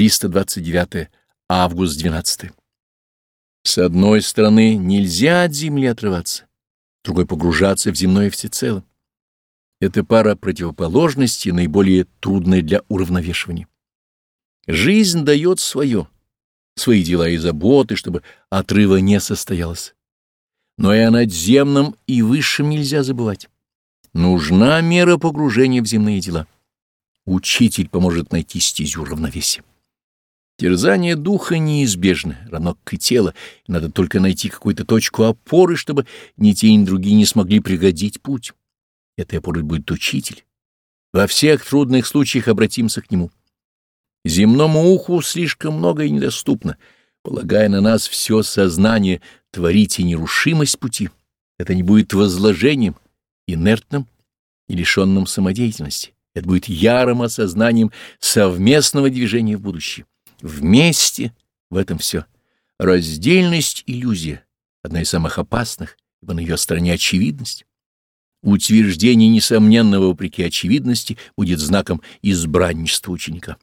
329 август 12 С одной стороны, нельзя от земли отрываться, другой — погружаться в земное всецело. Эта пара противоположностей наиболее трудная для уравновешивания. Жизнь дает свое, свои дела и заботы, чтобы отрыва не состоялось. Но и о надземном и высшем нельзя забывать. Нужна мера погружения в земные дела. Учитель поможет найти стезю равновесия. Терзание духа неизбежно, равно как и тело, надо только найти какую-то точку опоры, чтобы ни те, ни другие не смогли пригодить путь. Этой опорой будет учитель. Во всех трудных случаях обратимся к нему. Земному уху слишком много и недоступно, полагая на нас все сознание, творите нерушимость пути. Это не будет возложением, инертным и лишенным самодеятельности. Это будет ярым осознанием совместного движения в будущее. Вместе в этом все. Раздельность — иллюзия, одна из самых опасных, ибо на ее стороне очевидность. Утверждение несомненного вопреки очевидности будет знаком избранничества ученика.